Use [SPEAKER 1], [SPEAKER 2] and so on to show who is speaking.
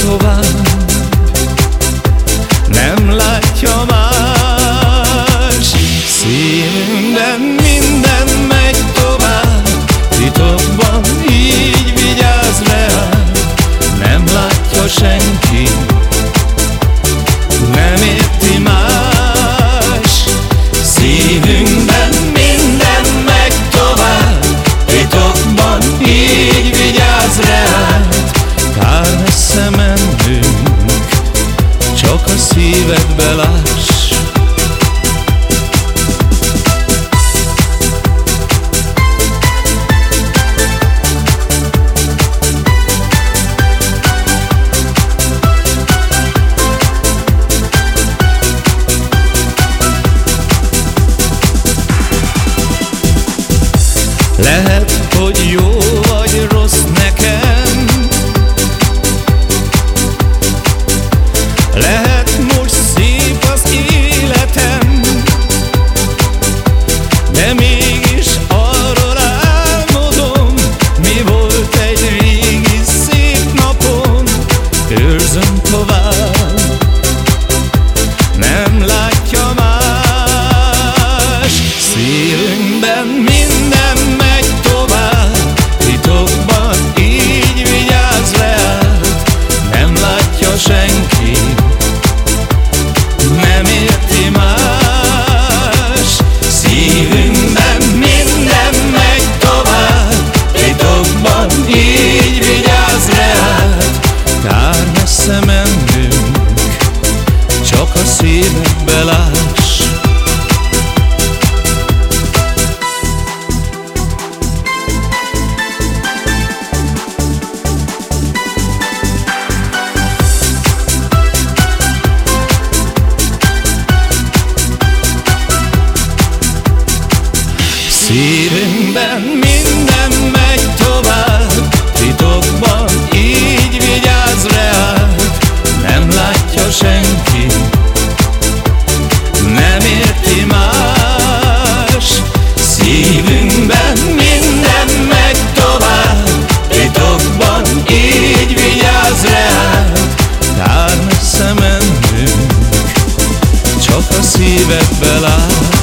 [SPEAKER 1] tovább. Nem látja más. Szívünkben minden megy tovább. Titokban így szívedbe láss. Lehet, hogy jó Szívünkben minden megy tovább. Titokban így vigyázz reál. Nem látja senki Nem érti más. Szívünkben minden megy tovább. Titokban így vigyázz reál. Tárna szemen nő Csak a szívedbe lát